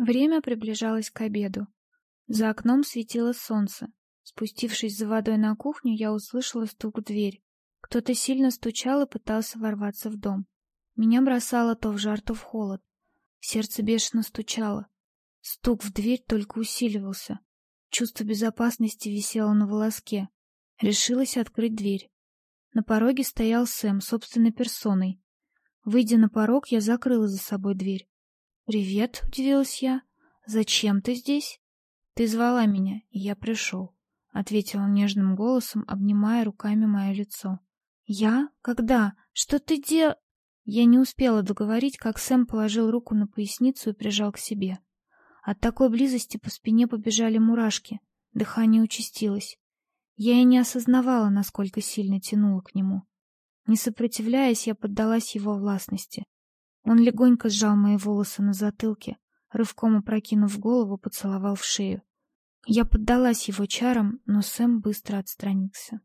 Время приближалось к обеду. За окном светило солнце. Спустившись за водой на кухню, я услышала стук в дверь. Кто-то сильно стучал и пытался ворваться в дом. Меня бросало то в жар, то в холод. Сердце бешено стучало. Стук в дверь только усиливался. Чувство безопасности висело на волоске. Решилась открыть дверь. На пороге стоял Сэм собственной персоной. Выйдя на порог, я закрыла за собой дверь. «Привет», — удивилась я. «Зачем ты здесь?» «Ты звала меня, и я пришел», — ответил он нежным голосом, обнимая руками мое лицо. «Я? Когда? Что ты дел...» Я не успела договорить, как Сэм положил руку на поясницу и прижал к себе. От такой близости по спине побежали мурашки, дыхание участилось. Я и не осознавала, насколько сильно тянула к нему. Не сопротивляясь, я поддалась его властности. Он легонько сжал мои волосы на затылке, рывком опрокинув голову, поцеловал в шею. Я поддалась его чарам, но Сэм быстро отстранился.